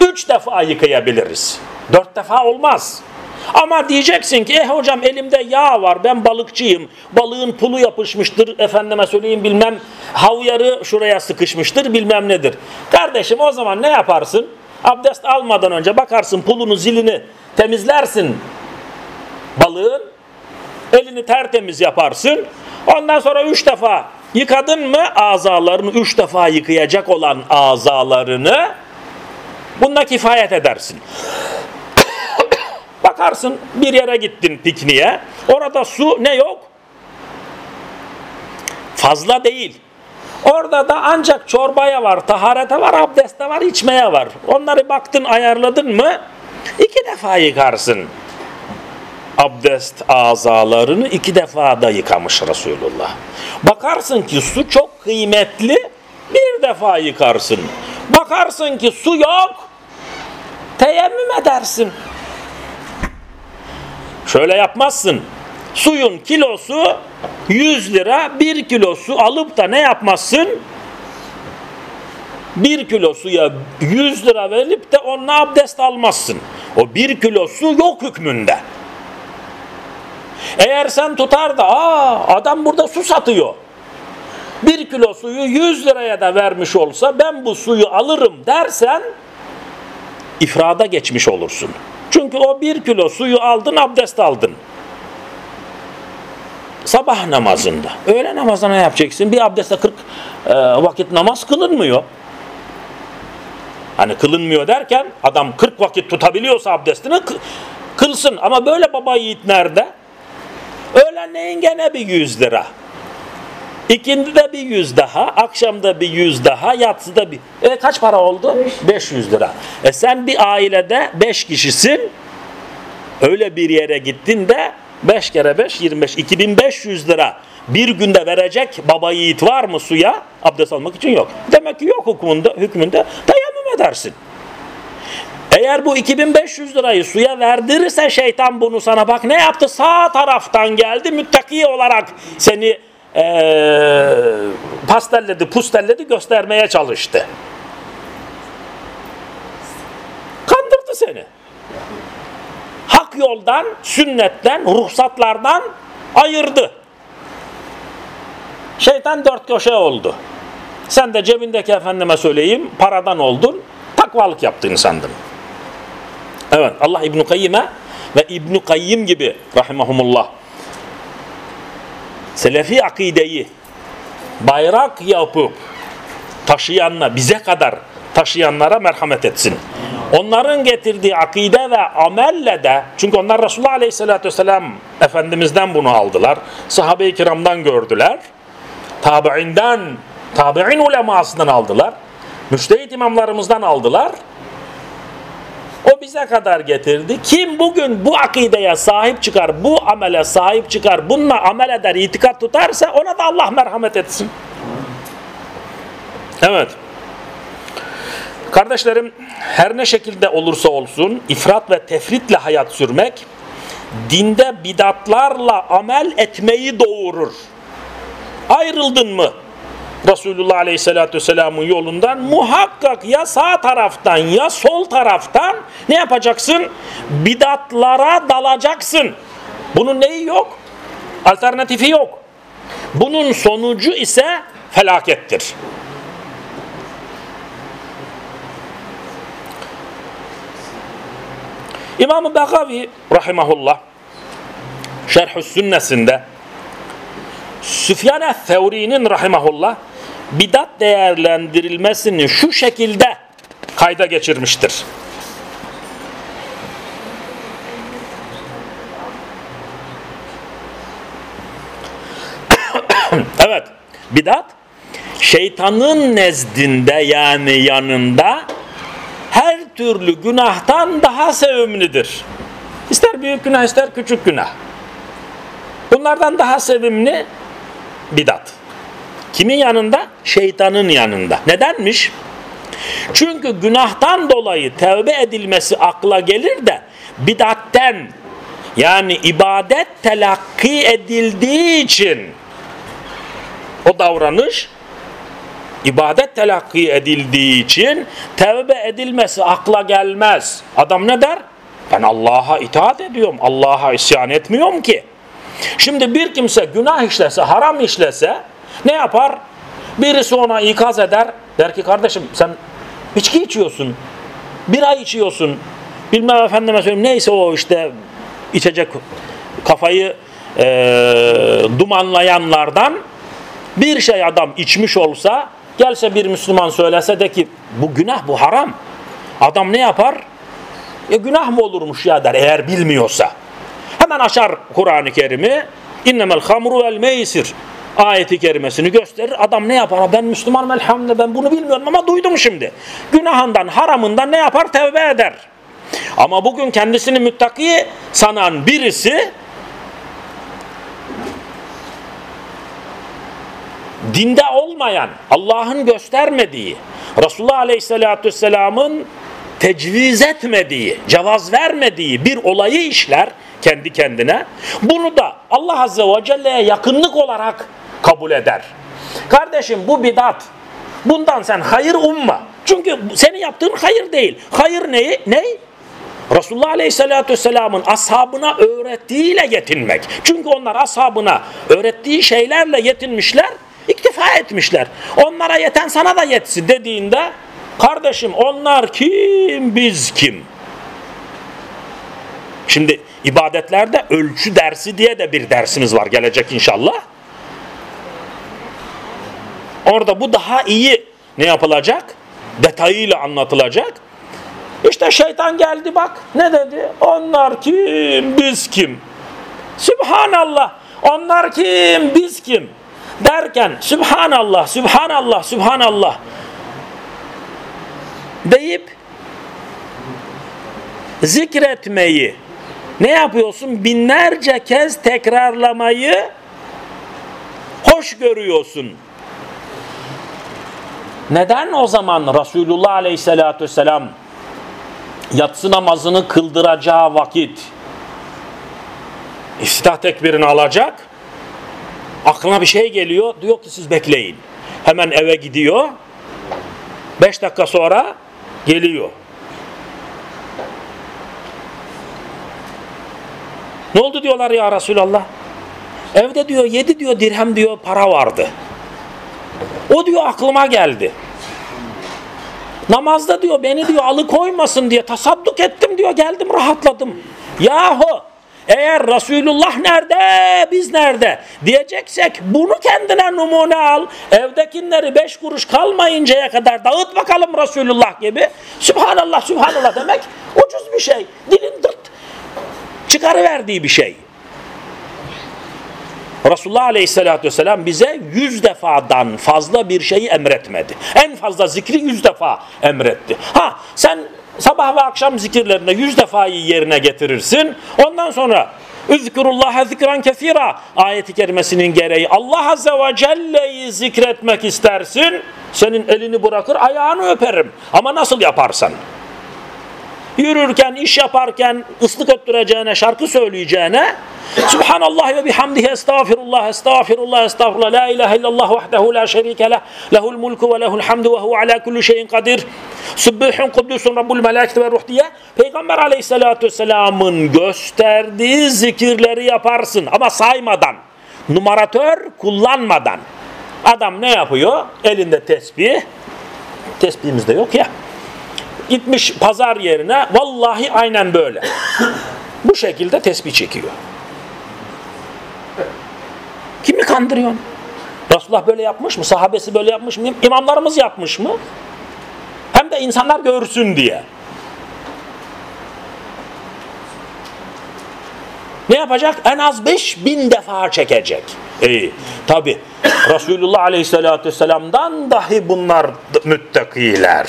[SPEAKER 1] üç defa yıkayabiliriz. Dört defa olmaz. Ama diyeceksin ki eh hocam elimde yağ var ben balıkçıyım. Balığın pulu yapışmıştır efendime söyleyeyim bilmem havyarı şuraya sıkışmıştır bilmem nedir. Kardeşim o zaman ne yaparsın? Abdest almadan önce bakarsın pulunu zilini temizlersin balığın. Elini tertemiz yaparsın. Ondan sonra üç defa yıkadın mı azalarını üç defa yıkayacak olan azalarını bununla kifayet edersin. Bakarsın bir yere gittin pikniğe. Orada su ne yok? Fazla değil. Orada da ancak çorbaya var, taharete var, abdeste var, içmeye var. Onları baktın ayarladın mı iki defa yıkarsın. Abdest azalarını iki defa da yıkamış Resulullah. Bakarsın ki su çok kıymetli bir defa yıkarsın. Bakarsın ki su yok teyemmüm edersin. Şöyle yapmazsın. Suyun kilosu 100 lira, 1 kilo su alıp da ne yapmazsın? 1 kilo suya 100 lira verip de onunla abdest almazsın. O 1 kilo su yok hükmünde. Eğer sen tutar da aa adam burada su satıyor. bir kilo suyu 100 liraya da vermiş olsa ben bu suyu alırım dersen ifrada geçmiş olursun. Çünkü o bir kilo suyu aldın abdest aldın. Sabah namazında. Öğle namazına ne yapacaksın? Bir abdestte 40 e, vakit namaz kılınmıyor. Hani kılınmıyor derken adam 40 vakit tutabiliyorsa abdestini kılsın. Ama böyle baba yiğit nerede? Öğlenleyin gene bir 100 lira. İkindi de bir yüz daha, akşamda bir yüz daha, yatsıda bir... E kaç para oldu? Beş. 500 lira. E sen bir ailede 5 kişisin, öyle bir yere gittin de 5 kere 5, 25, 2500 lira bir günde verecek baba yiğit var mı suya? Abdest almak için yok. Demek ki yok hükmünde, hükmünde tayamüm edersin. Eğer bu 2500 lirayı suya verdirirse şeytan bunu sana bak ne yaptı? Sağ taraftan geldi müttaki olarak seni ee, pastelledi, pustelledi göstermeye çalıştı. Kandırdı seni. Hak yoldan, sünnetten, ruhsatlardan ayırdı. Şeytan dört köşe oldu. Sen de cebindeki efendime söyleyeyim paradan oldun, takvalık yaptın sandın. Evet Allah İbn-i Kayyim'e ve İbn-i Kayyim gibi rahimahumullah Selefi akideyi bayrak yapıp taşıyanla bize kadar taşıyanlara merhamet etsin. Onların getirdiği akide ve amelle de çünkü onlar Resulullah Aleyhisselatü Vesselam Efendimiz'den bunu aldılar. Sahabe-i kiramdan gördüler. Tabi'inden, tabi'in ulemasından aldılar. Müştehit imamlarımızdan aldılar. O bize kadar getirdi. Kim bugün bu akideye sahip çıkar, bu amele sahip çıkar, bununla amel eder, itikat tutarsa ona da Allah merhamet etsin. Evet. Kardeşlerim her ne şekilde olursa olsun ifrat ve tefritle hayat sürmek dinde bidatlarla amel etmeyi doğurur. Ayrıldın mı? Resulullah Aleyhisselatü Vesselam'ın yolundan muhakkak ya sağ taraftan ya sol taraftan ne yapacaksın? Bidatlara dalacaksın. Bunun neyi yok? Alternatifi yok. Bunun sonucu ise felakettir. İmam-ı Begavi rahimahullah Şerh-ü Sünnesinde Süfyan-ı Thevri'nin rahimahullah bidat değerlendirilmesini şu şekilde kayda geçirmiştir. evet, bidat şeytanın nezdinde yani yanında her türlü günahtan daha sevimlidir. İster büyük günah ister küçük günah. Bunlardan daha sevimli bidat. Kimin yanında? Şeytanın yanında. Nedenmiş? Çünkü günahtan dolayı tevbe edilmesi akla gelir de bidatten yani ibadet telakki edildiği için o davranış ibadet telakki edildiği için tevbe edilmesi akla gelmez. Adam ne der? Ben Allah'a itaat ediyorum. Allah'a isyan etmiyorum ki. Şimdi bir kimse günah işlese, haram işlese ne yapar? Birisi ona ikaz eder. Der ki kardeşim sen içki içiyorsun. Bira içiyorsun. Bilmem efendime söyleyeyim neyse o işte içecek kafayı e, dumanlayanlardan bir şey adam içmiş olsa gelse bir Müslüman söylese de ki bu günah bu haram. Adam ne yapar? E günah mı olurmuş ya der eğer bilmiyorsa. Hemen açar Kur'an-ı Kerim'i. İnnemel hamru vel meysir ayeti kerimesini gösterir. Adam ne yapar? Ben Müslümanım elhamdülillah ben bunu bilmiyorum ama duydum şimdi. Günahından, haramından ne yapar? Tevbe eder. Ama bugün kendisini müttaki sanan birisi dinde olmayan, Allah'ın göstermediği, Resulullah Aleyhisselatü Vesselam'ın tecviz etmediği, cevaz vermediği bir olayı işler kendi kendine. Bunu da Allah Azze ve Celle'ye yakınlık olarak kabul eder. Kardeşim bu bidat. Bundan sen hayır umma. Çünkü senin yaptığın hayır değil. Hayır neyi? Ne? Resulullah Aleyhisselatü Vesselam'ın ashabına öğrettiğiyle yetinmek. Çünkü onlar ashabına öğrettiği şeylerle yetinmişler, iktifa etmişler. Onlara yeten sana da yetsin dediğinde kardeşim onlar kim biz kim? Şimdi ibadetlerde ölçü dersi diye de bir dersimiz var gelecek inşallah. Orada bu daha iyi ne yapılacak? Detayıyla anlatılacak. İşte şeytan geldi bak ne dedi? Onlar kim biz kim? Sübhanallah. Onlar kim biz kim? Derken Sübhanallah, Sübhanallah, Sübhanallah deyip zikretmeyi ne yapıyorsun? Binlerce kez tekrarlamayı hoş görüyorsun. Neden o zaman Resulullah Aleyhisselatü Vesselam yatsı namazını kıldıracağı vakit iftitah tekbirini alacak aklına bir şey geliyor diyor ki siz bekleyin hemen eve gidiyor beş dakika sonra geliyor. Ne oldu diyorlar ya Resulallah? Evde diyor yedi diyor dirhem diyor para vardı. O diyor aklıma geldi. Namazda diyor beni diyor alıkoymasın diye tasadduk ettim diyor geldim rahatladım. Yahu eğer Resulullah nerede biz nerede diyeceksek bunu kendine numune al. Evdekileri beş kuruş kalmayıncaya kadar dağıt bakalım Resulullah gibi. Sübhanallah Sübhanallah demek ucuz bir şey. Dilin dırt çıkarıverdiği bir şey. Resulullah Aleyhisselatü Vesselam bize yüz defadan fazla bir şeyi emretmedi. En fazla zikri yüz defa emretti. Ha sen sabah ve akşam zikirlerinde yüz defayı yerine getirirsin. Ondan sonra Üzkurullaha zikran kesira ayeti kerimesinin gereği Allah Azze ve Celle'yi zikretmek istersin. Senin elini bırakır ayağını öperim. Ama nasıl yaparsan. Yürürken, iş yaparken ıslık öttüreceğine, şarkı söyleyeceğine Subhanallah ve bihamdihi estağfirullah, estağfirullah, estağfirullah, la ilahe illallah vahdehu la şerike leh, lehul mulku ve lehul hamdu ve huve ala kulli şeyin kadir, Sübbühün kudüsün Rabbul meleketi ve ruh diye Peygamber aleyhissalatü vesselamın gösterdiği zikirleri yaparsın ama saymadan, numaratör kullanmadan. Adam ne yapıyor? Elinde tesbih, tesbihimiz de yok ya. Gitmiş pazar yerine vallahi aynen böyle. Bu şekilde tesbih çekiyor. Kimi kandırıyorsun? Resulullah böyle yapmış mı? Sahabesi böyle yapmış mı? İmamlarımız yapmış mı? Hem de insanlar görsün diye. Ne yapacak? En az 5000 defa çekecek. İyi. Tabi Resulullah Aleyhisselatü Vesselam'dan dahi bunlar müttakiler.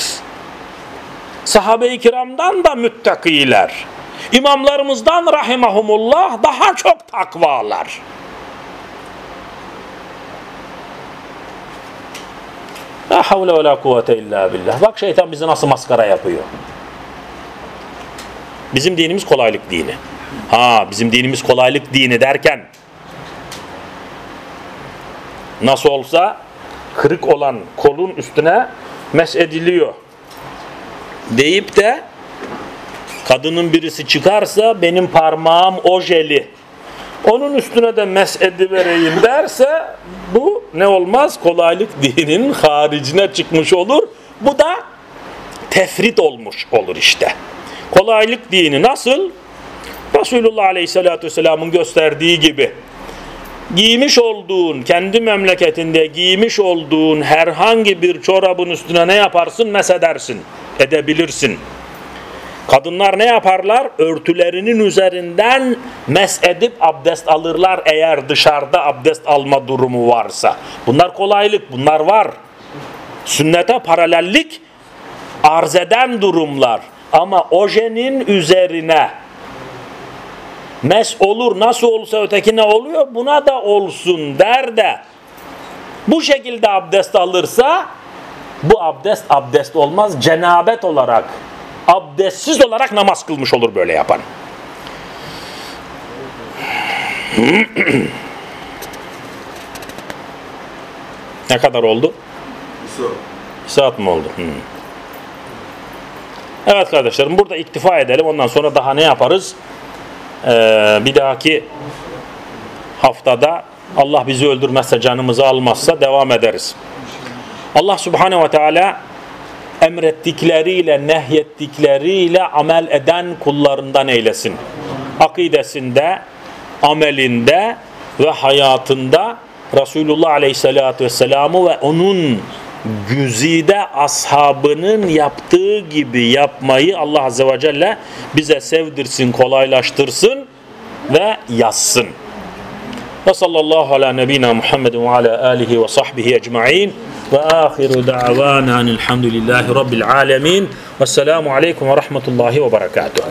[SPEAKER 1] Sahabe-i kiramdan da müttakiler. İmamlarımızdan rahimahumullah daha çok takvalar. La havle ve la kuvvete illa billah. Bak şeytan bizi nasıl maskara yapıyor. Bizim dinimiz kolaylık dini. Ha bizim dinimiz kolaylık dini derken nasıl olsa kırık olan kolun üstüne mes ediliyor. Deyip de kadının birisi çıkarsa benim parmağım ojeli onun üstüne de mes edivereyim derse bu ne olmaz? Kolaylık dinin haricine çıkmış olur. Bu da tefrit olmuş olur işte. Kolaylık dini nasıl? Resulullah Aleyhisselatü Vesselam'ın gösterdiği gibi giymiş olduğun, kendi memleketinde giymiş olduğun herhangi bir çorabın üstüne ne yaparsın? Mesedersin, edebilirsin. Kadınlar ne yaparlar? Örtülerinin üzerinden mes edip abdest alırlar eğer dışarıda abdest alma durumu varsa. Bunlar kolaylık, bunlar var. Sünnete paralellik arz eden durumlar. Ama ojenin üzerine mes olur nasıl olsa ötekine oluyor buna da olsun der de bu şekilde abdest alırsa bu abdest abdest olmaz cenabet olarak abdestsiz olarak namaz kılmış olur böyle yapan. ne kadar oldu? Bir saat mı oldu? Hmm. Evet kardeşlerim burada iktifa edelim. Ondan sonra daha ne yaparız? Ee, bir dahaki haftada Allah bizi öldürmezse, canımızı almazsa devam ederiz. Allah Subhanahu ve Teala emrettikleriyle, nehyettikleriyle amel eden kullarından eylesin. Akidesinde, amelinde ve hayatında Resulullah Aleyhisselatü Vesselam'ı ve onun güzide ashabının yaptığı gibi yapmayı Allah Azze ve Celle bize sevdirsin, kolaylaştırsın ve yazsın. Ve sallallahu ala nebina Muhammedin ve ala alihi ve sahbihi ecma'in ve ahiru da'vana elhamdülillahi rabbil alemin ve selamu aleyküm ve rahmetullahi ve berekatuhu.